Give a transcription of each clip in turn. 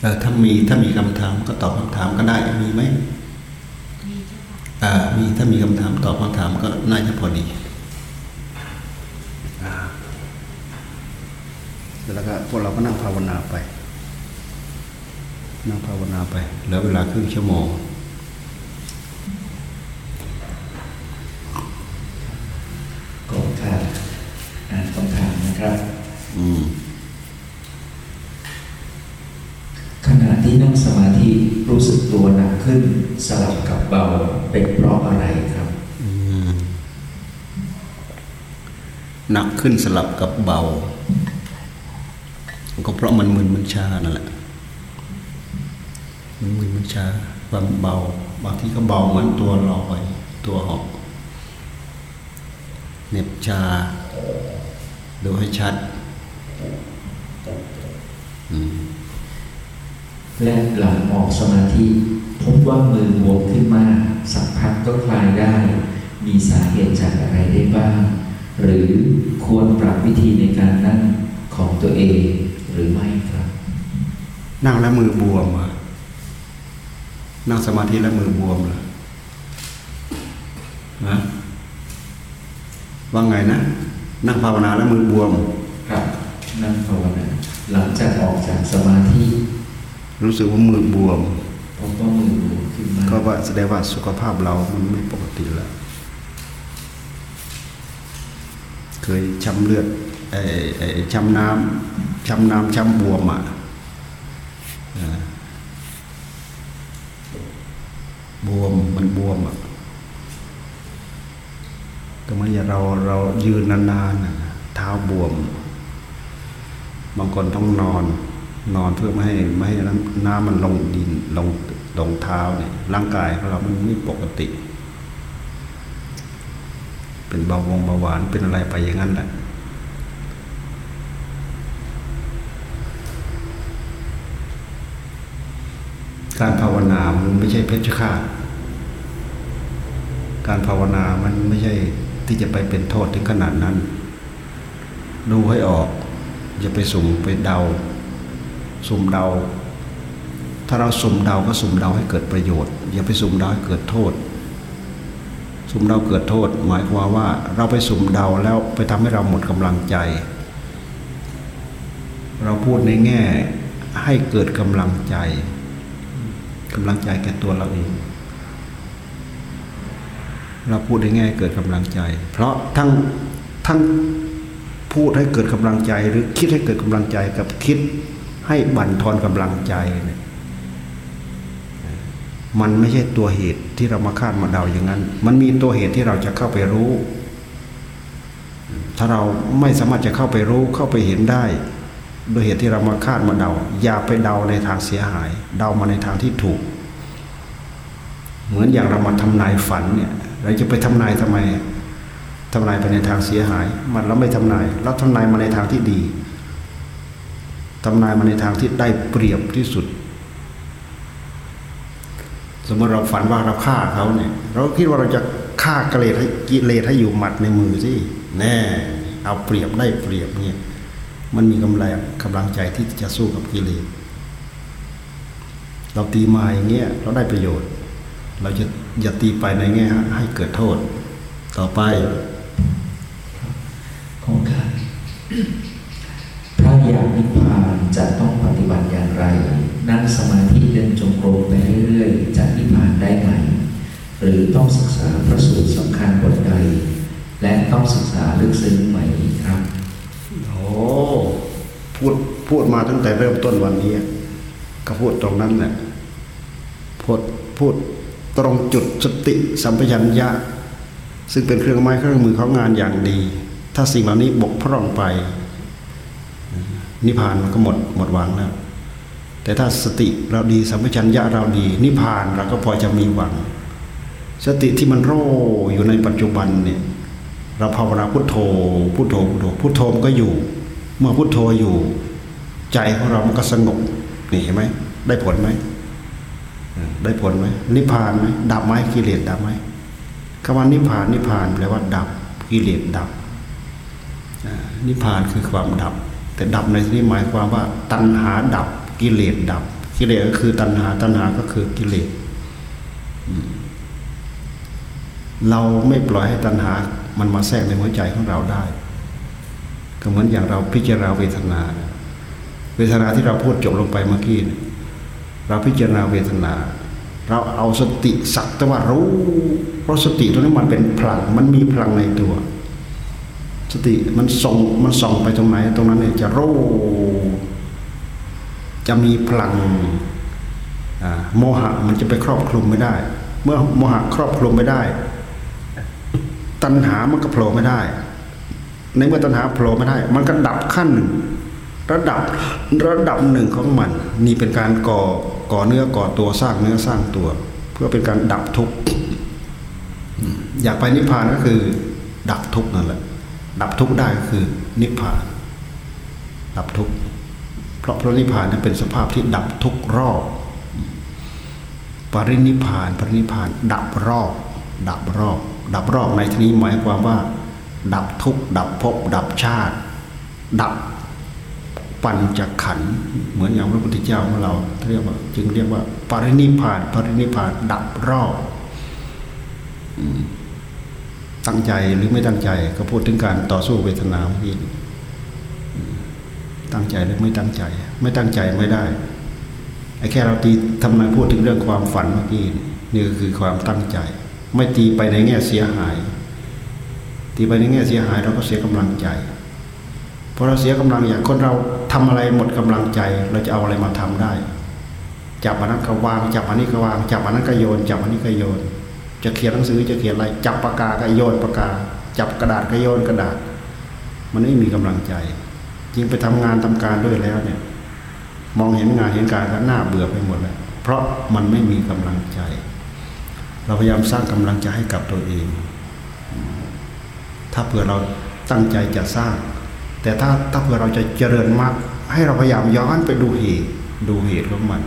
เออถ้ามีถ้ามีคำถามก็ตอบคำถามก็ได้มีไหมมีเจ้าค่ะอ่ามีถ้ามีคำถามตอบคำถามก็น่าจะพอดีอ่าแล้วก็พวกเราก็นั่งภาวนาไป นั่งภาวนาไปเหลือเวลาครึ่งชั่วโมงก็ค่ะอ่านคำถามนะครับ อืม ขณะที่นั่งสมาธิรู้สึกตัวหนักขึ้น สลับกับเบาเป็นเพราะอะไรครับหนักขึ้นสลับกับเบา ก็เพราะมันมึนมันชานั่นแหละ มันมึนมันชาความเบา บางทีก็เบาเหมือนตัวลอยตัวหอกเน็บชา ดูให้ชัด อืม และหลังออกสมาธิ พบว่ามือบวมขึ้นมากสักพักก็คลายได้ มีสาเหตุจากอะไรได้บ้าง หรือควรปรับวิธีในการนั่งของตัวเองหรือไม่ครับ นั่งแล้วมือบวมอะนั่งสมาธิแล้วมือบวมเหรอนะว่าไงนะ นั่งภาวนาแล้วมือบวม ครับ นั่งภาวนา หลังจากออกจากสมาธิ รู้สึกว่ามือบวมพบว่ามือบวมขึ้นมากก็ว่าแสดงว่าสุขภาพเรามันไม่ปกติแล้ว เคยช้ำเลือดไอ้ไอ้ช้ำน้ำช้ำน้ำช้ำบวมอะเออบวมมันบวมอะก็เหมื่อนอย่างเราเรายืนนานๆน่ะเท้าบวม บางคนต้องนอน นอนเพื่อไม่ให้ไม่ให้น้ำมันลงดินลงลงเท้าเนี่ยร่างกายของเรามันไม่ปกติ เป็นเบาหวงเบาหวานเป็นอะไรไปอย่างนั้นแหละการภาวนามันไม่ใช่เพชฌฆาต การภาวนามันไม่ใช่ที่จะไปเป็นโทษถึงขนาดนั้น ดูให้ออก อย่าไปสุ่มไปเดา สุ่มเดา ถ้าเราสุ่มเดาก็สุ่มเดาให้เกิดประโยชน์ อย่าไปสุ่มเดาให้เกิดโทษ สุ่มเดาเกิดโทษ หมายความว่าเราไปสุ่มเดาแล้วไปทำให้เราหมดกำลังใจ เราพูดในแง่ให้เกิดกำลังใจกำลังใจแก่ตัวเราเองเราพูดในแง่เกิดกำลังใจ เพราะทั้งทั้งพูดให้เกิดกำลังใจหรือคิดให้เกิดกำลังใจกับคิด ให้บั่นทอนกำลังใจเนี่ยมันไม่ใช่ตัวเหตุที่เรามาคาดมาเดาอย่างนั้น มันมีตัวเหตุที่เราจะเข้าไปรู้ ถ้าเราไม่สามารถจะเข้าไปรู้เข้าไปเห็นได้ โดยเหตุที่เรามาคาดมาเดา อย่าไปเดาในทางเสียหาย เดามาในทางที่ถูก เหมือนอย่างเรามาทำนายฝันเนี่ย เราจะไปทำนายทำไมทำนายไปในทางเสียหาย มันเราไม่ทำนาย เราทำนายมาในทางที่ดี ทำนายมาในทางที่ได้เปรียบที่สุด สมมติเราฝันว่าเราฆ่าเขาเนี่ย เราคิดว่าเราจะฆ่ากิเลสให้กิเลสให้อยู่หมัดในมือสิแน่เอาเปรียบได้เปรียบเนี่ย มันมีกำลังกำลังใจที่จะสู้กับกิเลสเราตีมาอย่างเงี้ยเราได้ประโยชน์ เราจะอย่าตีไปในแง่ให้เกิดโทษ ต่อไปของข้าถ้า อยากนิพพานจะต้องปฏิบัติอย่างไร นั่งสมาธิเดินจงกรมไปเรื่อยๆจะนิพพานได้ไหม หรือต้องศึกษาพระสูตรสำคัญบทใด และต้องศึกษาลึกซึ้งไหมครับโอ้พูดพูดมาตั้งแต่เริ่มต้นวันนี้ ก็พูดตรงนั้นแหละพูดพูดตรงจุดสติสัมปชัญญะ ซึ่งเป็นเครื่องไม้เครื่องมือของงานอย่างดี ถ้าสิ่งเหล่านี้บกพร่องไป นิพพานมันก็หมดหมดหวังแล้วแต่ถ้าสติเราดีสัมปชัญญะเราดี นิพพานเราก็พอจะมีหวัง สติที่มันโรอยู่ในปัจจุบันเนี่ยเราภาวนาพุทโธพุทโธพุทโธพุทโธมันก็อยู่ เมื่อพุทโธอยู่ ใจของเรามันก็สงบนี่เห็นไหมได้ผลไหมได้ผลไหมนิพพานไหมดับไหมกิเลสดับไหมคำว่านิพพานนิพพานแปลว่าดับกิเลสดับนิพพานคือความดับ แต่ดับในที่นี้หมายความว่า ตัณหาดับกิเลสดับ กิเลสก็คือตัณหาตัณหาก็คือกิเลสเราไม่ปล่อยให้ตัณหามันมาแทรกในหัวใจของเราได้ ก็เหมือนอย่างเราพิจารณาเวทนา เวทนาที่เราพูดจบลงไปเมื่อกี้เราพิจารณาเวทนา เราเอาสติสักแต่ว่ารู้เพราะสติตรงนี้มันเป็นพลังมันมีพลังในตัว สติมันส่งมันส่องไปตรงไหน ตรงนั้นเนี่ยจะรู้จะมีพลังโมหะมันจะไปครอบคลุมไม่ได้ เมื่อโมหะครอบคลุมไม่ได้ ตัณหามันก็โผล่ไม่ได้ ในเมื่อตัณหาโผล่ไม่ได้ มันก็ดับขั้นหนึ่งระดับระดับหนึ่งของมัน นี่เป็นการก่อก่อเนื้อก่อตัวสร้างเนื้อสร้างตัว เพื่อเป็นการดับทุกข์อยากไปนิพพานก็คือ ดับทุกข์นั่นแหละ ดับทุกข์ได้ก็คือนิพพาน ดับทุกข์เพราะพระนิพพานนั้นเป็นสภาพที่ดับทุกรอบ ปรินิพพาน ปรินิพพาน ดับรอบ ดับรอบ ดับรอบในที่นี้หมายความว่า ดับทุกดับภพดับชาติ ดับปัญจขันเหมือนอย่างพระพุทธเจ้าของเราเรียกว่า จึงเรียกว่า ปรินิพาน ปรินิพาน ดับรอบ ตั้งใจหรือไม่ตั้งใจก็พูดถึงการต่อสู้เวทนาเมื่อกี้ตั้งใจหรือไม่ตั้งใจ ไม่ตั้งใจไม่ได้ไอ้แค่เราตีทำไมพูดถึงเรื่องความฝันเมื่อกี้นี่ก็คือความตั้งใจ ไม่ตีไปในแง่เสียหาย ตีไปในแง่เสียหายเราก็เสียกำลังใจพอเราเสียกำลังอย่างคนเราทำอะไรหมดกำลังใจ เราจะเอาอะไรมาทำได้ จับอันนั้นก็วาง จับอันนี้ก็วาง จับอันนั้นก็โยน จับอันนี้ก็โยน จะเขียนหนังสือจะเขียนอะไร จับปากกาก็โยนปากกา จับกระดาษก็โยนกระดาษ มันไม่มีกำลังใจยิ่งไปทำงานทำการด้วยแล้วเนี่ย มองเห็นงานเห็นการก็น่าเบื่อไปหมดเลยเพราะมันไม่มีกำลังใจ เราพยายามสร้างกำลังใจให้กับตัวเอง ถ้าเผื่อเราตั้งใจจะสร้าง แต่ถ้าถ้าเผื่อเราจะเจริญมาก ให้เราพยายามย้อนไปดูเหตุ ดูเหตุของมัน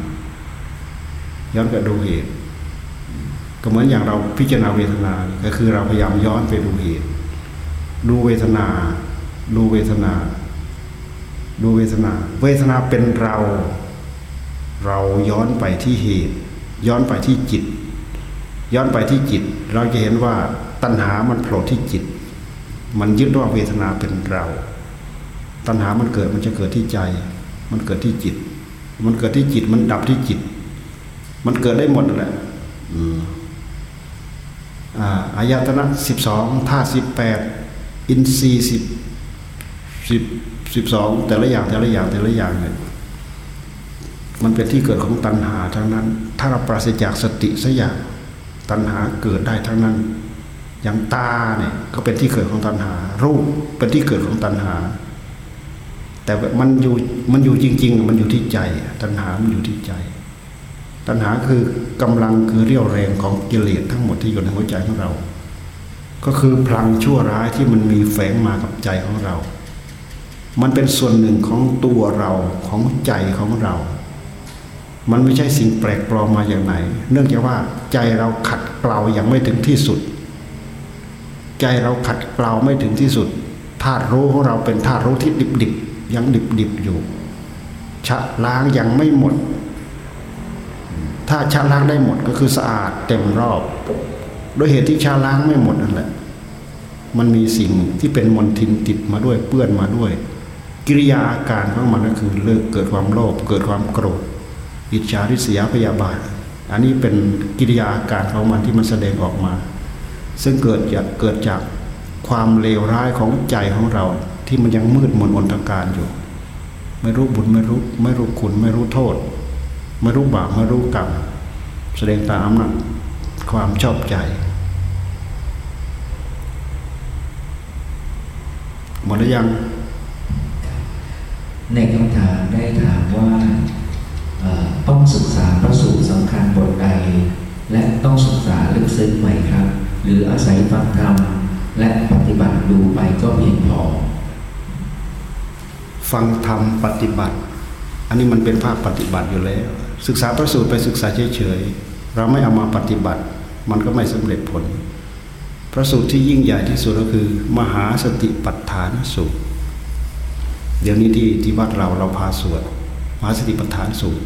ย้อนไปดูเหตุ ก็เหมือนอย่างเราพิจารณาเวทนาก็คือเราพยายามย้อนไปดูเหตุดูเวทนา ดูเวทนา ดูเวทนา เวทนาเป็นเรา เราย้อนไปที่เหตุ ย้อนไปที่จิต ย้อนไปที่จิต เราจะเห็นว่าตัณหามันโผล่ที่จิต มันยึดว่าเวทนาเป็นเรา ตัณหามันเกิดมันจะเกิดที่ใจ มันเกิดที่จิต มันเกิดที่จิต มันดับที่จิต มันเกิดได้หมดแหละ อ อายตนะสิบสองธาตุสิบแปดอินทรีย์สิบสิบสิบสองแต่ละอย่างแต่ละอย่างแต่ละอย่างเนี่ยมันเป็นที่เกิดของตัณหาทั้งนั้น ถ้าเราปราศจากสติสักอย่างตัณหาเกิดได้ทั้งนั้น อย่างตาเนี่ยก็เป็นที่เกิดของตัณหา รูปเป็นที่เกิดของตัณหา แต่มันอยู่มันอยู่จริง ๆ มันอยู่ที่ใจ ตัณหามันอยู่ที่ใจ ตัณหาคือกำลังคือเรี่ยวแรงของกิเลสทั้งหมดที่อยู่ในหัวใจของเรา ก็คือพลังชั่วร้ายที่มันมีแฝงมากับใจของเรา มันเป็นส่วนหนึ่งของตัวเราของใจของเรา มันไม่ใช่สิ่งแปลกปลอมมาอย่างไหน เนื่องจากว่าใจเราขัดเกลาอย่างไม่ถึงที่สุด ใจเราขัดเกลาไม่ถึงที่สุดธาตุรู้ของเราเป็นธาตุรู้ที่ดิบดิบยังดิบดิบอยู่ ชะล้างยังไม่หมด ถ้าชะล้างได้หมดก็คือสะอาดเต็มรอบ โดยเหตุที่ชะล้างไม่หมดนั่นแหละ มันมีสิ่งที่เป็นมลทินติดมาด้วยเปื้อนมาด้วย กิริยาอาการของมันก็คือเลิกเกิดความโลภเกิดความโกรธ อิจฉาริษยาพยาบาท อันนี้เป็นกิริยาอาการของมันที่มันแสดงออกมา ซึ่งเกิดจากเกิดจากความเลวร้ายของใจของเราที่มันยังมืดมนอนตการอยู่ ไม่รู้บุญไม่รู้ไม่รู้คุณไม่รู้โทษ ไม่รู้บาปไม่รู้กรรมแสดงตามอำนาจความชอบใจหมดหรือยัง ในคำถามได้ถามว่าต้องศึกษาพระสูตรสำคัญบทใด และต้องศึกษาลึกซึ้งไหมครับ หรืออาศัยฟังธรรมและปฏิบัติดูไปก็เพียงพอ ฟังธรรมปฏิบัติ อันนี้มันเป็นภาคปฏิบัติอยู่แล้ว ศึกษาพระสูตรไปศึกษาเฉยๆเราไม่เอามาปฏิบัติ มันก็ไม่สำเร็จผล พระสูตรที่ยิ่งใหญ่ที่สุดก็คือ มหาสติปัฏฐานสูตร เดี๋ยวนี้ที่ที่วัดเราเราพาสวดมหาสติปัฏฐานสูตร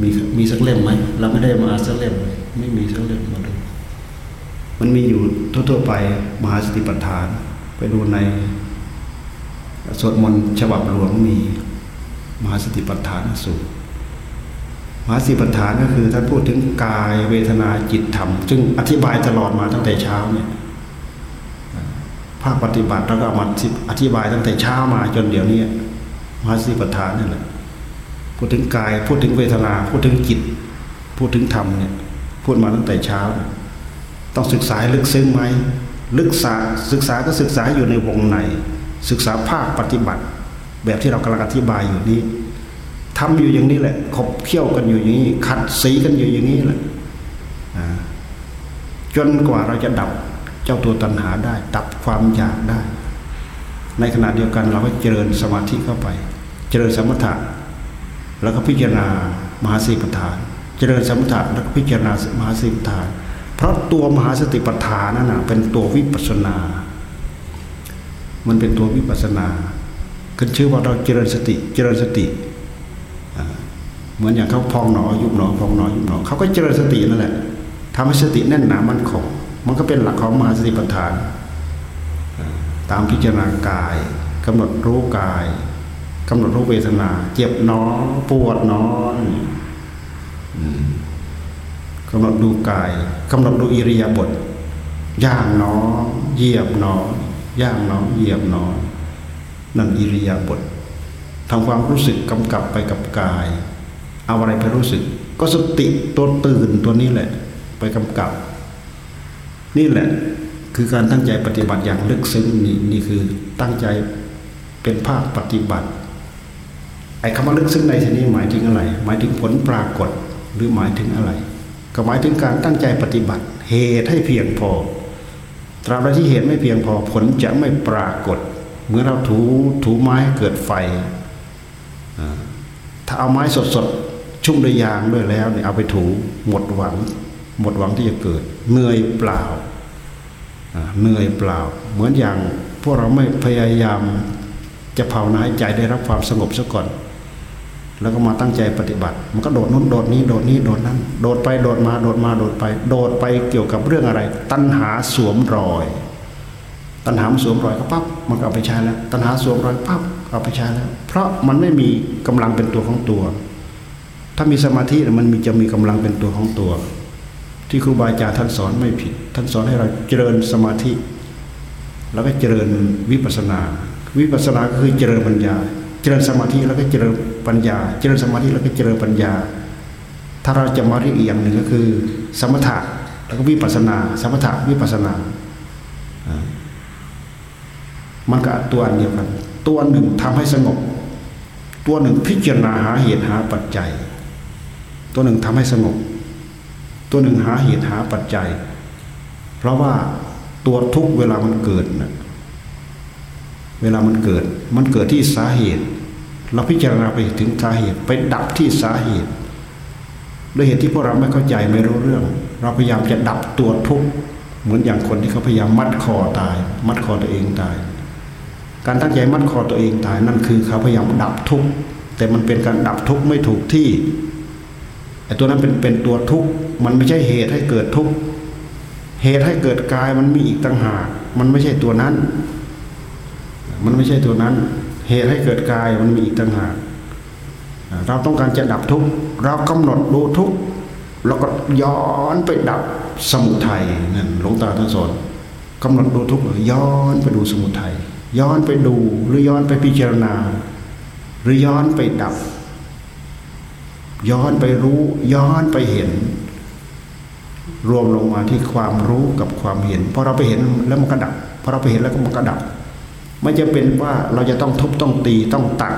มีมีสักเล่มไหมเราไม่ได้มาสักเล่มเลยไม่มีสักเล่มมาดูมันมีอยู่ทั่วๆไปมหาสติปัฏฐาน ไปดูในสวดมนต์ฉบับหลวงมีมหาสติปัฏฐานสูตร มหาสติปัฏฐานก็คือท่านพูดถึงกายเวทนาจิตธรรม ซึ่งอธิบายตลอดมาตั้งแต่เช้าเนี่ยภาคปฏิบัติเราก็เอามาอธิบายตั้งแต่เช้ามาจนเดี๋ยวนี้มหาสติปัฏฐานนี่แหละพูดถึงกาย พูดถึงเวทนา พูดถึงจิต พูดถึงธรรมเนี่ยพูดมาตั้งแต่เช้า ต้องศึกษาลึกซึ้งไหมลึกษาศึกษาก็ศึกษาอยู่ในวงในศึกษาภาคปฏิบัติ แบบที่เรากำลังอธิบายอยู่นี้ ทำอยู่อย่างนี้แหละขบเคี่ยวกันอยู่อย่างนี้ ขัดสีกันอยู่อย่างนี้แหละจนกว่าเราจะดับเจ้าตัวตัณหาได้ ดับความอยากได้ ในขณะเดียวกันเราก็เจริญสมาธิเข้าไป เจริญสมถะแล้วก็พิจารณามหาสีปฐาน เจริญสมถะแล้วก็พิจารณามหาสีปฐาน เพราะตัวมหาสติปัฏฐานนั่นนะเป็นตัววิปัสนา มันเป็นตัววิปัสนาขึ้นชื่อว่าเราเจริญสติ เจริญสติ เหมือนอย่างเขาพองหนอยุบหนอพองหนอยุบหนอเขาก็เจริญสตินั่นแหละทำให้สติแน่นหนามั่นคงมันก็เป็นหลักของมหาสติปัฏฐาน ตามพิจารณากายกำหนดรู้กายกำหนดรู้เวทนา เจ็บหนอปวดหนอกำหนดดูกายกำหนดดูอิริยาบถย่างหนอเหยียบหนอย่างหนอเหยียบหนอนั่นอิริยาบถทำความรู้สึกกำกับไปกับกาย เอาอะไรไปรู้สึก ก็สติตัวตื่นตัวนี้แหละ ไปกำกับ นี่แหละคือการตั้งใจปฏิบัติอย่างลึกซึ้งนี่นี่คือตั้งใจเป็นภาคปฏิบัติ ไอ้คำว่าลึกซึ้งในที่นี้หมายถึงอะไร หมายถึงผลปรากฏหรือหมายถึงอะไร ก็หมายถึงการตั้งใจปฏิบัติ เหตุให้เพียงพอ ตราบใดที่เหตุไม่เพียงพอผลจะไม่ปรากฏ เมื่อเราถูถูไม้เกิดไฟถ้าเอาไม้สด ชุ่มด้วยยางด้วยแล้วเนี่ยเอาไปถูหมดหวัง หมดหวังที่จะเกิดเหนื่อยเปล่าเหนื่อยเปล่า เหมือนอย่างพวกเราไม่พยายามจะภาวนาให้ใจได้รับความสงบซะก่อน แล้วก็มาตั้งใจปฏิบัติ มันก็โดดนู้นโดดนี้โดดนี้โดดนั้น โดดไปโดดมาโดดมาโดดไป โดดไปเกี่ยวกับเรื่องอะไร ตัณหาสวมรอย ตัณหาสวมรอยก็ปั๊บมันก็เอาไปใช้แล้ว ตัณหาสวมรอยปั๊บเอาไปใช้แล้ว เพราะมันไม่มีกำลังเป็นตัวของตัว ถ้ามีสมาธิมันมีจะมีกำลังเป็นตัวของตัว ที่ครูบาอาจารย์ท่านสอนไม่ผิด ท่านสอนให้เราเจริญสมาธิ แล้วก็เจริญวิปัสนา วิปัสนาคือเจริญปัญญา เจริญสมาธิแล้วก็เจริญปัญญา เจริญสมาธิแล้วก็เจริญปัญญา ถ้าเราจะมาเรียกอีกอย่างหนึ่งก็คือ สมถะแล้วก็วิปัสนา สมถะวิปัสนามันก็ตัวอันเดียวกัน ตัวหนึ่งทำให้สงบ ตัวหนึ่งพิจารณาหาเหตุหาปัจจัย ตัวหนึ่งทำให้สงบ ตัวหนึ่งหาเหตุหาปัจจัย เพราะว่าตัวทุกเวลามันเกิดนะเวลามันเกิด มันเกิดที่สาเหตุ เราพิจารณาไปถึงสาเหตุ ไปดับที่สาเหตุด้วยเหตุที่พวกเราไม่เข้าใจไม่รู้เรื่อง เราพยายามจะดับตัวทุกข์เหมือนอย่างคนที่เขาพยายามมัดคอตาย มัดคอตัวเองตาย การตั้งใจมัดคอตัวเองตายนั่นคือเขาพยายามดับทุกข์แต่มันเป็นการดับทุกข์ไม่ถูกที่ ตัวนั้นเป็นเป็นตัวทุกข์มันไม่ใช่เหตุให้เกิดทุกข์เหตุให้เกิดกายมันมีอีกต่างหาก มันไม่ใช่ตัวนั้น มันไม่ใช่ตัวนั้น เหตุให้เกิดกายมันมีอีกต่างหาก เราต้องการจะดับทุกข์เรากำหนดดูทุกข์เราก็ย้อนไปดับสมุทัยนั่นหลวงตาท่านสอนกำหนดดูทุกข์ย้อนไปดูสมุทัยย้อนไปดูหรือย้อนไปพิจารณา หรือย้อนไปดับ ย้อนไปรู้ย้อนไปเห็น รวมลงมาที่ความรู้กับความเห็นพอเราไปเห็นแล้วมันก็ดับพอเราไปเห็นแล้วก็มันก็ดับไม่จะเป็นว่าเราจะต้องทุบต้องตีต้องตัด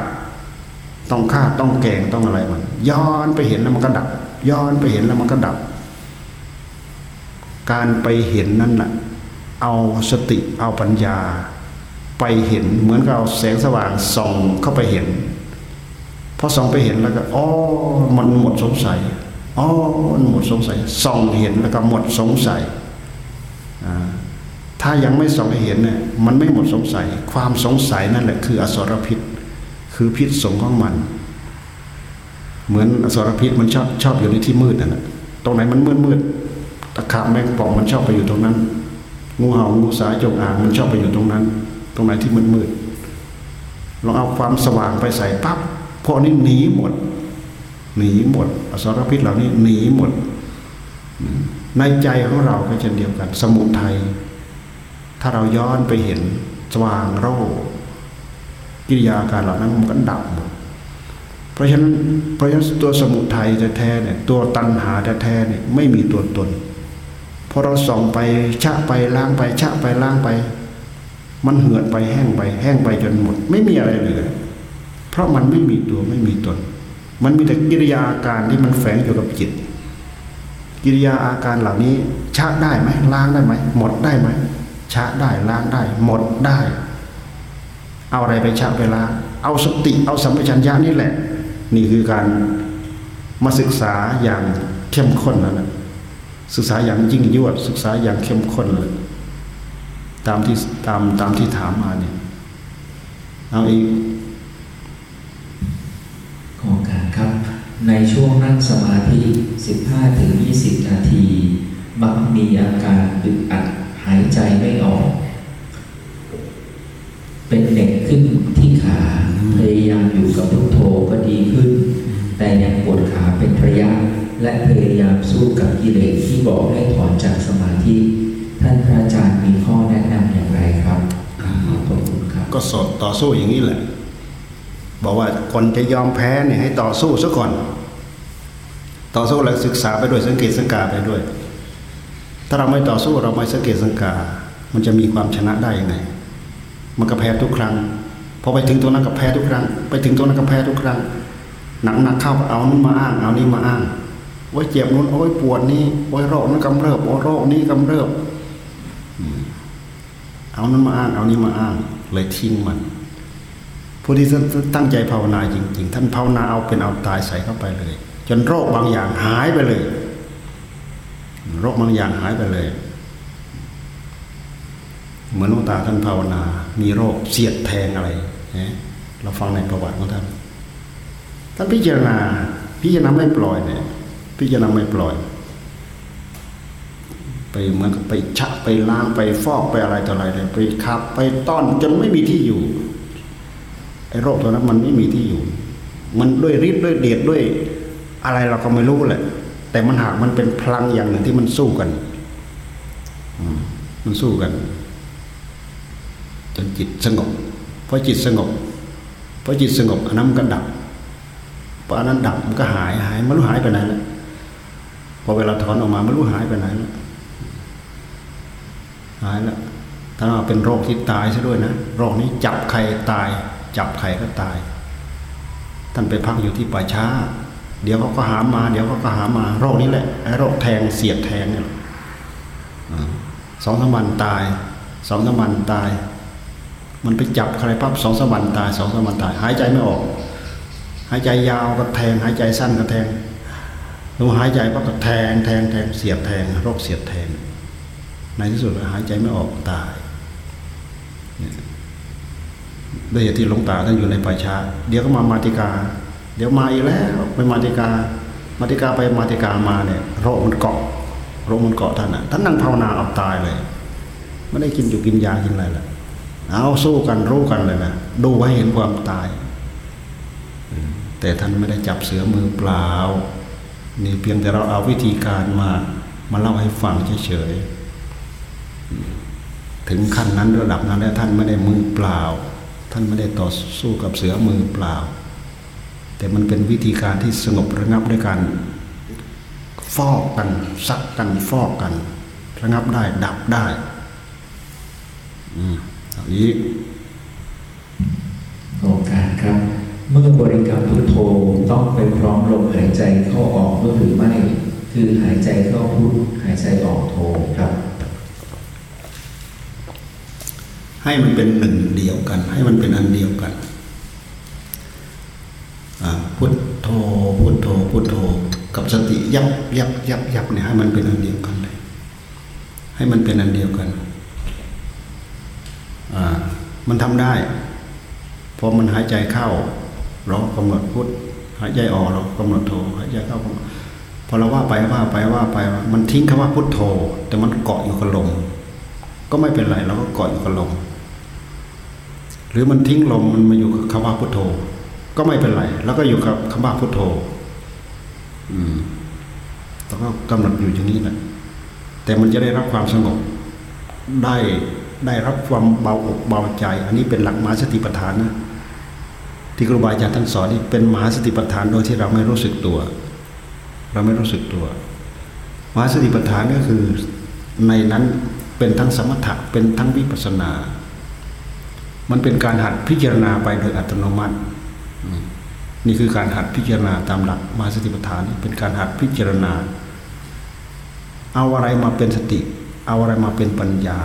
ต้องฆ่าต้องแกงต้องอะไรมัน ย้อนไปเห็นแล้วมันก็ดับ ย้อนไปเห็นแล้วมันก็ดับ การไปเห็นนั่นแหละเอาสติเอาปัญญา ไปเห็นเหมือนกับเอาแสงสว่างส่องเข้าไปเห็น พอส่องไปเห็นแล้วก็อ๋อมันหมดสงสัยอ๋อมันหมดสงสัยส่องเห็นแล้วก็หมดสงสัยถ้ายังไม่ส่องเห็นเนี่ยมันไม่หมดสงสัย ความสงสัยนั่นแหละคืออสรพิษ คือพิษสงของมัน เหมือนอสรพิษมันชอบชอบอยู่ในที่มืดนั่นแหละตรงไหนมันมืดมืดตะขาบแมงป่องมันชอบไปอยู่ตรงนั้น งูเห่างูสายจงอางมันชอบไปอยู่ตรงนั้น ตรงไหนที่มืดมืดลองเอาความสว่างไปใส่ปั๊บ พวกนี้หนีหมด หนีหมด อสรพิษเหล่านี้หนีหมด ในใจของเราก็เช่นเดียวกัน สมุทัยถ้าเราย้อนไปเห็นสว่างโรกิริยาอาการเหล่านั้นมันก็ดับหมดเพราะฉะนั้นเพราะฉะนั้นตัวสมุทัยแท้ๆเนี่ยตัวตัณหาแท้ๆเนี่ยไม่มีตัวตนพอเราส่องไปชะไปล้างไปชะไปล้างไป มันเหือดไปแห้งไปแห้งไปจนหมด ไม่มีอะไรเหลือ เพราะมันไม่มีตัวไม่มีตน มันมีแต่กิริยาอาการที่มันแฝงอยู่กับจิต กิริยาอาการเหล่านี้ชะได้ไหมล้างได้ไหมหมดได้ไหมชะได้ล้างได้ หมดได้ เอาอะไรไปชะไปล้างเอาสติเอาสัมปชัญญะนี่แหละ นี่คือการมาศึกษาอย่างเข้มข้นแล้วนะศึกษาอย่างยิ่งยวดศึกษาอย่างเข้มข้นเลยตามที่ตามตามที่ถามมาเนี่ยเอาอีก ขอการครับ ในช่วงนั่งสมาธิ 15-20 นาที มักมีอาการอึดอัดหายใจไม่ออก เป็นเหน็บขึ้นที่ขา พยายามอยู่กับพุทโธก็ดีขึ้น แต่ยังปวดขาเป็นระยะ และพยายามสู้กับกิเลสที่บอกให้ถอนจากสมาธิ ท่านพระอาจารย์มีข้อแนะนำอย่างไรครับขอบคุณครับ ก็สดต่อสู้อย่างนี้แหละบอกว่าคนจะยอมแพ้เนี่ยให้ต่อสู้ซะก่อน ต่อสู้แล้วศึกษาไปด้วยสังเกตสังกาไปด้วย ถ้าเราไม่ต่อสู้เราไม่สังเกตสังกา มันจะมีความชนะได้ยังไง มันก็แพ้ทุกครั้ง พอไปถึงตรงนั้นก็แพ้ทุกครั้ง ไปถึงตรงนั้นก็แพ้ทุกครั้ง หนักหนักๆเข้าเอานั้นมาอ้าง เอานี้มาอ้าง โอ้ยเจ็บนู้น โอ้ยปวดนี้โอ้ยโรคนั้นกำเริบ โอ้ยโรคนี้กำเริบ เอานั้นมาอ้าง เอานี้มาอ้าง เลยทิ้งมันผู้ที่ตั้งใจภาวนาจริง ๆ ท่านภาวนาเอาเป็นเอาตายใส่เข้าไปเลย จนโรคบางอย่างหายไปเลย โรคบางอย่างหายไปเลย เหมือนหลวงตาท่านภาวนา มีโรคเสียดแทงอะไรนะเราฟังในประวัติของท่านท่านพิจารณา พิจารณาไม่ปล่อยเนี่ย พิจารณาไม่ปล่อย ไปเหมือนกับไปชะไปล้างไปฟอกไปอะไรต่ออะไรเลยไปขับ ไปต้อนจนไม่มีที่อยู่ไอ้โรคตัวนั้นมันไม่มีที่อยู่ มันด้วยฤทธิ์ด้วยเดชด้วย อะไรเราก็ไม่รู้แหละ แต่มันหากมันเป็นพลังอย่างหนึ่งที่มันสู้กันมันสู้กัน จนจิตสงบพอจิตสงบพอจิตสงบอันนั้นมันก็ดับพออันนั้นดับมันก็หายหายไม่รู้หายไปไหนแล้วพอเวลาถอนออกมาไม่รู้หายไปไหนแล้วหายแล้วถ้าว่าเป็นโรคที่ตายซะด้วยนะโรคนี้จับใครตาย จับใครก็ตาย ท่านไปพักอยู่ที่ป่าช้า เดี๋ยวเขาก็หามา เดี๋ยวเขาก็หามาโรคนี้แหละไอ้โรคแทงเสียดแทงเนี่ยสองสามวันตายสองสามวันตาย มันไปจับใครปั๊บสองสามวันตายสองสามวันตาย หายใจไม่ออก หายใจยาวก็แทง หายใจสั้นก็แทงลมหายใจปั๊บก็แทงแทงแทงเสียบแทง โรคเสียบแทง ในที่สุดหายใจไม่ออกตายเนี่ยด้วยเหตุที่หลงตาท่านอยู่ในป่าช้าเดี๋ยวก็มามาติกา เดี๋ยวมาอีกแล้วไปมาติกามาติกาไปมาติกามาเนี่ยโรคมันเกาะโรคมันเกาะท่านน่ะท่านนั่งภาวนาเอาตายเลยไม่ได้กินอยู่กินยากินอะไรละเอาสู้กันรู้กันเลยนะดูให้เห็นความตาย แต่ท่านไม่ได้จับเสือมือเปล่านี่เพียงแต่เราเอาวิธีการมามาเล่าให้ฟังเฉยๆถึงขั้นนั้นระดับนั้นแล้วท่านไม่ได้มือเปล่า ท่านไม่ได้ต่อสู้กับเสือมือเปล่า แต่มันเป็นวิธีการที่สงบระงับด้วยการฟอกกันซักกันฟอกกัน ระงับได้ดับได้อืมเอาอีกโอกาสครับ เมื่อบริกรรมพุทโธต้องไปพร้อมลมหายใจเข้าออกหรือไม่ คือหายใจเข้าพุทหายใจออกโธครับ ให้มันเป็นหนึ่งเดียวกัน ให้มันเป็นอันเดียวกันอ่าพุทโธพุทโธพุทโธ กับสติยับยับยับยับเนี่ยให้มันเป็นอันเดียวกันเลย ให้มันเป็นอันเดียวกันอ่ามันทำได้พอมันหายใจเข้า เรากำหนดพุทหายใจออกเรากำหนดโทหายใจเข้าพอเราว่าไปว่าไปว่าไป มันทิ้งคำว่าพุทโธ แต่มันเกาะอยู่กับลมก็ไม่เป็นไรเราก็เกาะอยู่กับลมหรือมันทิ้งลมมันมาอยู่กับคำว่าพุทโธ ก็ไม่เป็นไร แล้วก็อยู่กับคำว่าพุทโธ อืมแล้วก็กำหนดอยู่อย่างนี้แหละแต่มันจะได้รับความสงบได้ได้รับความเบาอกเบาใจ อันนี้เป็นหลักมหาสติปัฏฐานนะที่ครูบาอาจารย์ท่านสอนนี่เป็นมหาสติปัฏฐานโดยที่เราไม่รู้สึกตัว เราไม่รู้สึกตัวมหาสติปัฏฐานก็คือในนั้นเป็นทั้งสมถะเป็นทั้งวิปัสสนา มันเป็นการหัดพิจารณาไปโดยอัตโนมัติ นี่คือการหัดพิจารณาตามหลักมาสติปัฏฐานนี่เป็นการหัดพิจารณา เอาอะไรมาเป็นสติ เอาอะไรมาเป็นปัญญา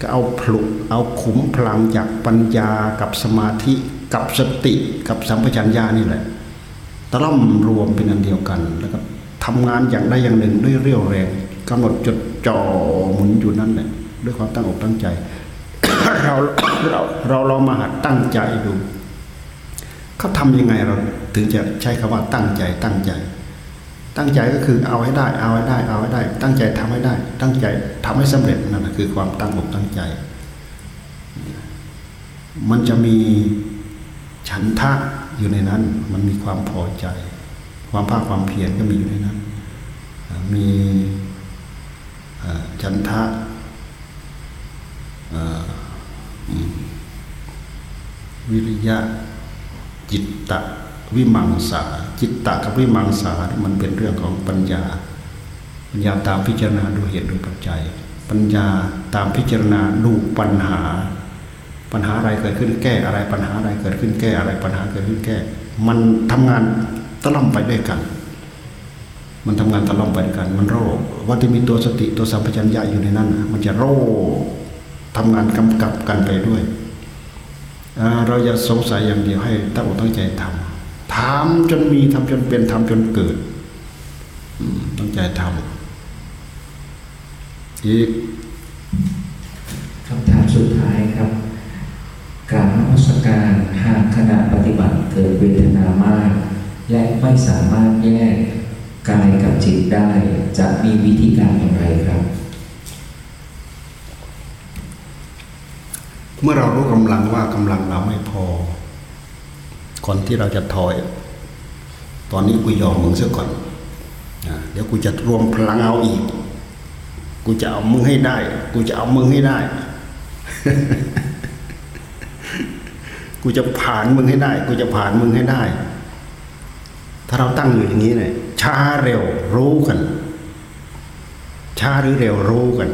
ก็เอาผลุเอาขุมพลังจากปัญญากับสมาธิกับสติกับสัมปชัญญะนี่แหละตะล่อมรวมเป็นอันเดียวกันแล้วก็ทำงานอย่างใดอย่างหนึ่งด้วยเรี่ยวแรงกำหนดจดจ่อหมุนอยู่นั่นแหละด้วยความตั้งอกตั้งใจ เราเราเราลองมาหัดตั้งใจดู เขาทำยังไงเราถึงจะใช้คำว่าตั้งใจตั้งใจ ตั้งใจก็คือเอาให้ได้ เอาให้ได้ เอาให้ได้ ตั้งใจทำให้ได้ ตั้งใจทำให้สำเร็จนั่นแหะคือความตั้งอกตั้งใจ มันจะมีฉันทะอยู่ในนั้น มันมีความพอใจ ความภาคความเพียรก็มีอยู่ในนั้น มีฉันทะวิริยะ จิตตะวิมังสา จิตตะกับวิมังสา มันเป็นเรื่องของปัญญา ปัญญาตามพิจารณาดูเหตุดูปัจจัย ปัญญาตามพิจารณาดูปัญหา ปัญหาอะไรเกิดขึ้นแก้อะไรปัญหาอะไรเกิดขึ้นแก้อะไรปัญหาเกิดขึ้นแก้ มันทำงานตะล่อมไปด้วยกัน มันทำงานตะล่อมไปด้วยกัน มันโรคว่าที่มีตัวสติตัวสัมปชัญญะอยู่ในนั้นมันจะโรคทำงานกำกับกันไปด้วย เราอย่าสงสัยอย่างเดียวให้ตั้งอกตั้งใจทำทำจนมีทำจนเป็นทำจนเกิดตั้งใจทำอีกคำถามสุดท้ายครับ การนมัสการหากขณะปฏิบัติเกิดเวทนามาก และไม่สามารถแยกกายกับจิตได้ จะมีวิธีการอย่างไรครับ มื่อเรารู้กำลังว่ากำลังเราไม่พอ ก่อนที่เราจะถอย ตอนนี้กูยอมมึงซะก่อนเดี๋ยวกูจะรวมพลังเอาอีก กูจะเอามึงให้ได้ กูจะเอามึงให้ได้ กูจะผ่านมึงให้ได้ กูจะผ่านมึงให้ได้ ถ้าเราตั้งอยู่อย่างนี้เนี่ยช้าเร็วรู้กัน ช้าหรือเร็วรู้กัน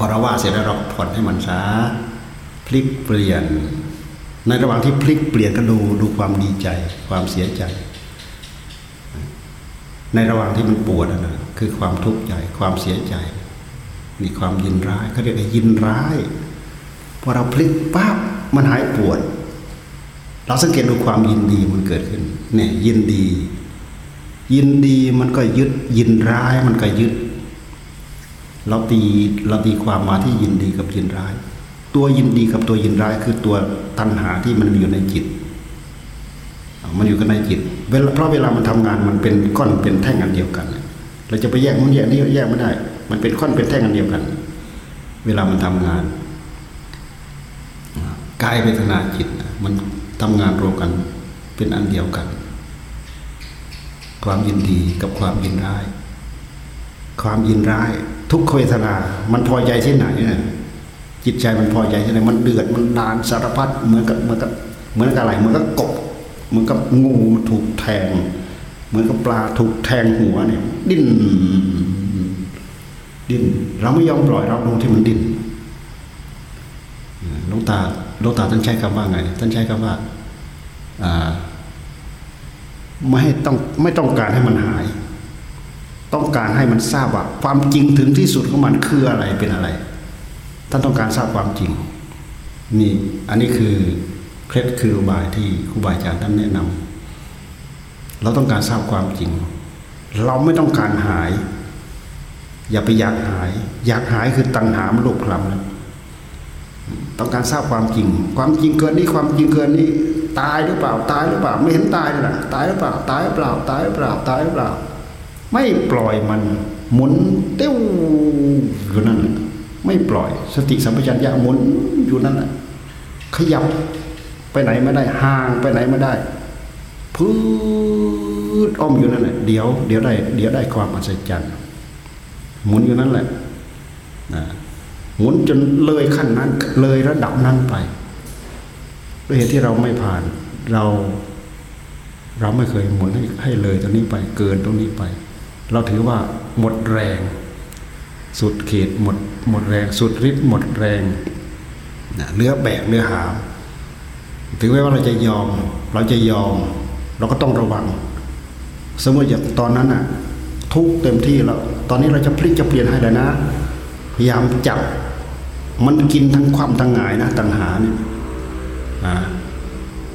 พอเราว่าเสร็จแล้วเราผ่อนให้มันซะพลิกเปลี่ยน ในระหว่างที่พลิกเปลี่ยนก็ดูดูความดีใจ ความเสียใจ ในระหว่างที่มันปวดนะคือความทุกข์ใจความเสียใจมีความยินร้ายเขาเรียกว่ายินร้ายพอเราพลิกปั๊บมันหายปวด เราสังเกตดูความยินดีมันเกิดขึ้นเนี่ยยินดี ยินดีมันก็ยึดยินร้ายมันก็ยึด เราตีเราตีความมาที่ยินดีกับยินร้าย ตัวยินดีกับตัวยินร้ายคือตัวตัณหาที่มันอยู่ในจิต มันอยู่กันในจิตเวลาเพราะเวลามันทำงานมันเป็นก้อนเป็นแท่งอันเดียวกัน เราจะไปแยกมันแยกนี่แยกไม่ได้ มันเป็นก้อนเป็นแท่งอันเดียวกัน เวลามันทำงานกายเวทนาจิต มันทำงานรวมกันเป็นอันเดียวกัน ความยินดีกับความยินร้าย ความยินร้าย ทุกขเวทนา มันพอใจที่ไหนเนี่ยจิตใจมันพอใจที่ไหนมันเดือดมันดานสารพัดเหมือนกับเหมือนกับเหมือนกับอะไรเหมือนกับกบเหมือนกับงูมันถูกแทง เหมือนกับปลาถูกแทงหัวเนี่ย ดิ้นดิ้นเราไม่ยอมปล่อยเราดูที่มันดิ้นลวงตาลวงตาท่านใช้คำว่าไงท่านใช้คำว่าไม่ให้ต้องไม่ต้องการให้มันหาย ต้องการให้มันทราบว่าความจริงถึงที่สุดของมันคืออะไรเป็นอะไร ท่านต้องการทราบความจริงนี่อันนี้คือเคล็ดคืออุบายที่ครูบาอาจารย์ท่านแนะนำเราต้องการทราบความจริง เราไม่ต้องการหาย อย่าไปอยากหาย อยากหายคือตัณหามันลุกคลำแล้วต้องการทราบความจริง ความจริงเกินนี้ความจริงเกินนี้ ตายหรือเปล่า ตายหรือเปล่า ไม่เห็นตายเลยนะตายหรือเปล่า ตายหรือเปล่า ตายหรือเปล่า ตายหรือเปล่า ไม่ปล่อยมันหมุนเต้วอยู่นั่นแหละไม่ปล่อย สติสัมปชัญญะหมุนอยู่นั่นแหละขยับไปไหนไม่ได้ห่างไปไหนไม่ได้พืดอ้อมอยู่นั่นแหละเดี๋ยวเดี๋ยวได้ เดี๋ยวได้ความอัศจรรย์หมุนอยู่นั่นแหละนะหมุนจนเลยขั้นนั้น เลยระดับนั้นไปด้วยเหตุที่เราไม่ผ่านเรา เราไม่เคยหมุนให้ให้เลยตรงนี้ไป เกินตรงนี้ไป เราถือว่าหมดแรง สุดเขตหมดหมดแรง สุดฤทธิ์หมดแรงเนื้อแบกเนื้อหามถึงแม้ว่าเราจะยอม เราจะยอม เราก็ต้องระวัง สมมติอย่างตอนนั้นน่ะ ทุกเต็มที่แล้ว ตอนนี้เราจะพลิกจะเปลี่ยนให้แล้วนะ พยายามจับ มันกินทั้งความทั้งหงายนะตัณหาเนี่ย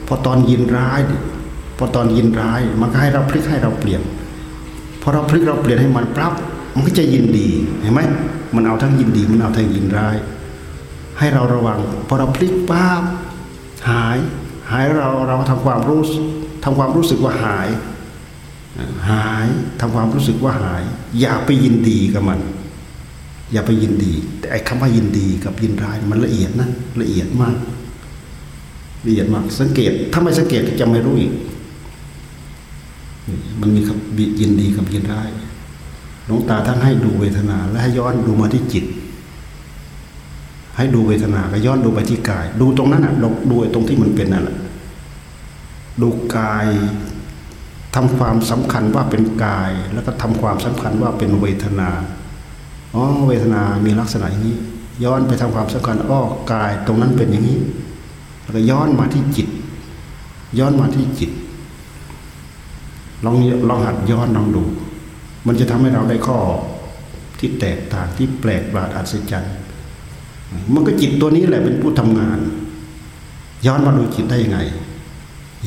พอตอนยินร้าย พอตอนยินร้าย มันก็ให้เราพลิกให้เราเปลี่ยน พอเราพลิกเราเปลี่ยนให้มันปรับมันก็จะยินดีเห็นไหมมันเอาทั้งยินดี มันเอาทั้งยินร้าย ให้เราระวังพอเราพลิกปั๊บหาย หายเราเราทำความรู้ทำความรู้สึกว่าหาย หายทำความรู้สึกว่าหาย อย่าไปยินดีกับมัน อย่าไปยินดี แต่ไอ้คำว่ายินดีกับยินร้ายมันละเอียดนะละเอียดมาก ละเอียดมาก สังเกตถ้าไม่สังเกตจะไม่รู้อีก มันมีคำยินดีกับยินร้ายหลวงตาท่านให้ดูเวทนา และให้ย้อนดูมาที่จิต ให้ดูเวทนาก็ย้อนดูไปที่กาย ดูตรงนั้นอะดูตรงที่มันเป็นนั่นแหละดูกายทำความสำคัญว่าเป็นกาย แล้วก็ทำความสำคัญว่าเป็นเวทนาอ๋อเวทนามีลักษณะอย่างนี้ ย้อนไปทำความสำคัญอ้อกายตรงนั้นเป็นอย่างนี้แล้วก็ย้อนมาที่จิต ย้อนมาที่จิต ลองลองหัดย้อนลองดู มันจะทำให้เราได้ข้อที่แตกต่างที่แปลกประหลาดอัศจรรย์มันก็จิตตัวนี้แหละเป็นผู้ทำงาน ย้อนมาดูจิตได้ยังไง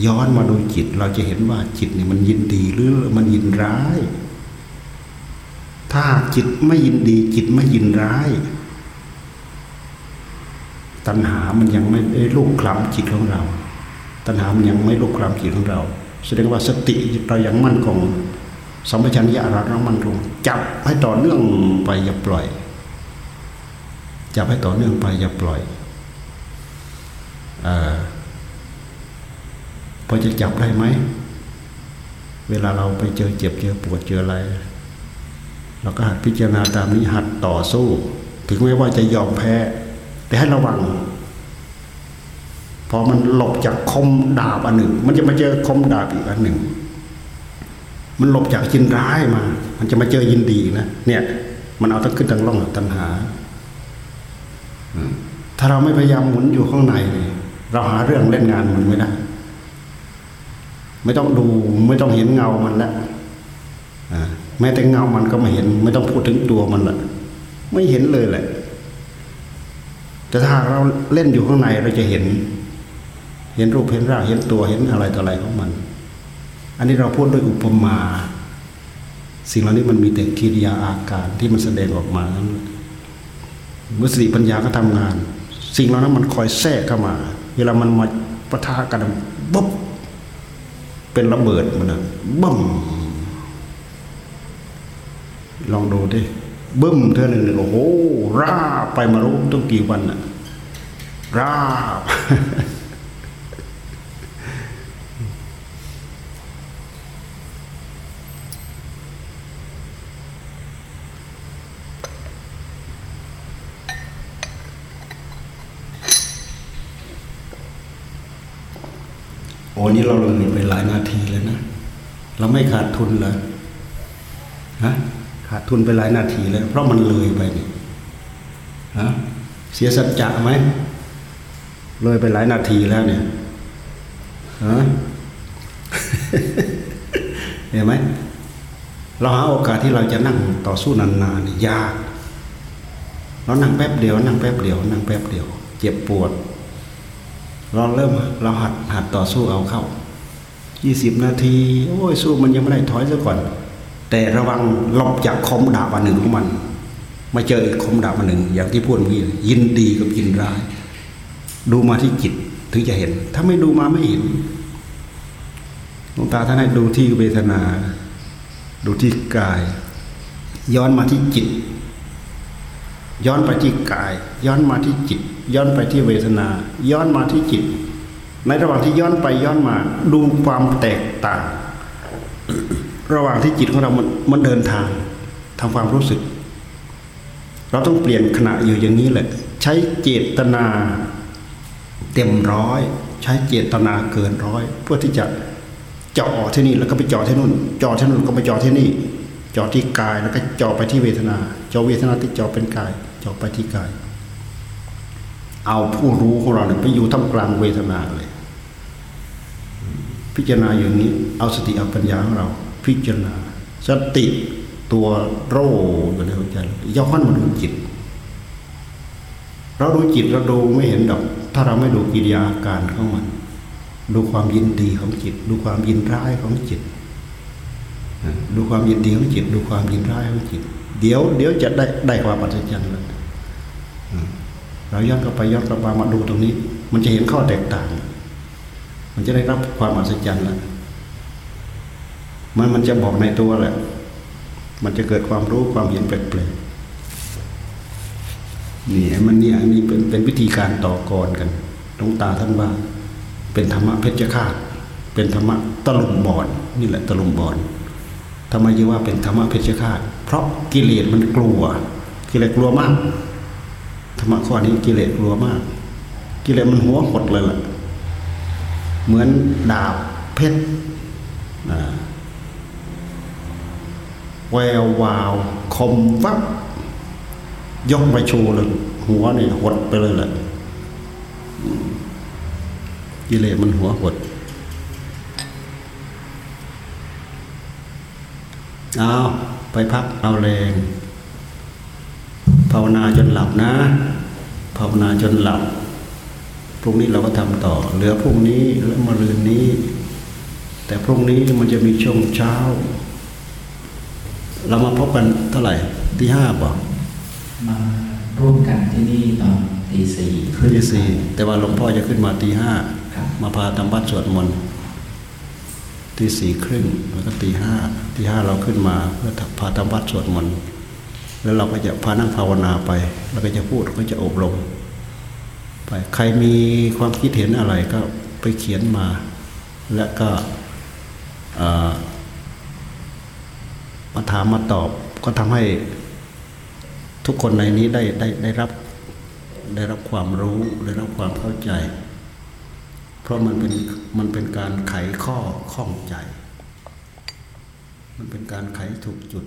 ย้อนมาดูจิตเราจะเห็นว่าจิตนี่มันยินดีหรือมันยินร้าย ถ้าจิตไม่ยินดี จิตไม่ยินร้าย ตัณหามันยังไม่ได้ลุกคลำจิตของเรา ตัณหามันยังไม่ลุกคลำจิตของเรา แสดงว่าสติเรายังมั่นคงสัมปชัญญะเราเรามั่นคงจับให้ต่อเนื่องไปอย่าปล่อย จับให้ต่อเนื่องไปอย่าปล่อยอพอจะจับได้ไหม เวลาเราไปเจอเจ็บเจอปวดเจออะไร เราก็หัดพิจารณาตามนี้หัดต่อสู้ ถึงแม้ว่าจะยอมแพ้ แต่ให้ระวัง พอมันหลบจากคมดาบอันหนึ่ง มันจะมาเจอคมดาบอีกอันหนึ่ง มันหลบจากยินร้ายมา มันจะมาเจอยินดีนะเนี่ย มันเอาทั้งขึ้นทั้งล่องตัณหาถ้าเราไม่พยายามหมุนอยู่ข้างใน เราหาเรื่องเล่นงานมันไม่ได้ไม่ต้องดูไม่ต้องเห็นเงามันแล้วแม้แต่เงามันก็ไม่เห็น ไม่ต้องพูดถึงตัวมันละไม่เห็นเลยแหละแต่ถ้าเราเล่นอยู่ข้างในเราจะเห็น เห็นรูปเห็นร่างเห็นตัวเห็นอะไรต่ออะไรของมัน อันนี้เราพูดด้วยอุปมา สิ่งเหล่านี้มันมีแต่กิริยาอาการที่มันแสดงออกมาทั้งนั้นมุสติปัญญาก็ทำงาน สิ่งเหล่านั้นมันคอยแทรกเข้ามา เวลามันมาปะทะกันบุ๊บเป็นระเบิดมันนะบึ้มลองดูดิบึ้มเธอหนึ่งโอ้โหราบไปมารู้ต้องกี่วันอะราบ นี่เราเลยไปหลายนาทีแล้วนะ เราไม่ขาดทุนเลยฮะขาดทุนไปหลายนาทีแล้ว เพราะมันเลยไปนี่ฮะเสียสัจจะไหมเลยไปหลายนาทีแล้วเนี่ยฮะเห็นไหมเราหาโอกาสที่เราจะนั่งต่อสู้นานๆยากเรานั่งแป๊บเดียว นั่งแป๊บเดียว นั่งแป๊บเดียว เจ็บปวด เราเริ่มเราหัดหัดต่อสู้เอาเข้ายี่สิบนาที โอ้ยสู้มันยังไม่ได้ถอยซะก่อน แต่ระวังหลบจากคมดาบอันหนึ่งของมันมาเจออีกคมดาบอันหนึ่ง อย่างที่พูดเมื่อกี้ยินดีกับยินร้าย ดูมาที่จิตถึงจะเห็น ถ้าไม่ดูมาไม่เห็นหลวงตาท่านให้ดูที่เวทนา ดูที่กาย ย้อนมาที่จิต ย้อนไปที่กาย ย้อนมาที่จิต ย้อนไปที่เวทนา ย้อนมาที่จิต ในระหว่างที่ย้อนไปย้อนมาดูความแตกต่าง ระหว่างที่จิตของเรา มันเดินทางทาความรู้สึก เราต้องเปลี่ยนขณะอยู่อย่างนี้แหละ ใช้เจตนาเต็มร้อย ใช้เจตนาเกินร้อย เพื่อที่จะเจาะที่นี่แล้วก็ไปเจาะที่นู่นเจาะที่นู่นก็ไปเจาะที่นี่ จาะที่กายแล้วก็เจาะไปที่เวทนาเจาะเวทนาที่เจาะเป็นกายเจาะไปที่กาย เอาผู้รู้ของเราเนี่ยไปอยู่ท่ามกลางเวทนาเลย พิจารณาอย่างนี้ เอาสติเอาปัญญาของเรา พิจารณา สติตัวโรอยู่ในหัวใจย้อนมาดูจิต เราดูจิตเราดูไม่เห็นดอก ถ้าเราไม่ดูกิริยาการของมัน ดูความยินดีของจิต ดูความยินร้ายของจิต ดูความยินดีของจิต ดูความยินร้ายของจิต เดี๋ยวเดี๋ยวจะได้ได้ความอัศจรรย์แล้วเราย้อนกลับไปย้อนกลับมามาดูตรงนี้ มันจะเห็นข้อแตกต่าง มันจะได้รับความอัศจรรย์แล้วมันมันจะบอกในตัวแหละ มันจะเกิดความรู้ความเห็นแปลกๆนี่มันเนี่ยอันนี้เป็นเป็นวิธีการต่อกรกันหลวงตาท่านว่า เป็นธรรมะเพชฌฆาตเป็นธรรมะตะลุมบอลนี่แหละตะลุมบอลำไมจึงว่าเป็นธรรมะเพชฌฆาต เพราะกิเลสมันกลัว กิเลสกลัวมาก ธรรมะข้อนี้กิเลสกลัวมาก กิเลสมันหัวหดเลยล่ะ เหมือนดาบเพชรแวววาว คมวับยกไปโชว์เลยหัวเนี่ยหดไปเลยแหละกิเลสมันหัวหด เอาไปพักเอาแรงภาวนาจนหลับนะ ภาวนาจนหลับพรุ่งนี้เราก็ทำต่อ เหลือพรุ่งนี้และมะรืนนี้ แต่พรุ่งนี้มันจะมีช่วงเช้า เรามาพบกันเท่าไหร่ที่ห้าบอกมาร่วมกันที่นี่ตอนตีสี่คืนที่สี่แต่ว่าหลวงพ่อจะขึ้นมาตีห้าครับมาพาทำบัตรสวดมนต์ ตีสี่ครึ่งแล้วก็ตีห้าตีห้าเราขึ้นมาเพื่อพาทำบัตรสวดมนต์แล้วเราก็จะพานั่งภาวนาไป แล้วก็จะพูดก็จะอบรม ไปใครมีความคิดเห็นอะไรก็ไปเขียนมา และก็มาถามมาตอบก็ทำให้ทุกคนในนี้ได้ได้ได้รับได้รับความรู้ได้รับความเข้าใจ เพราะมันเป็นมันเป็นการไขข้อข้องใจ มันเป็นการไขถูกจุด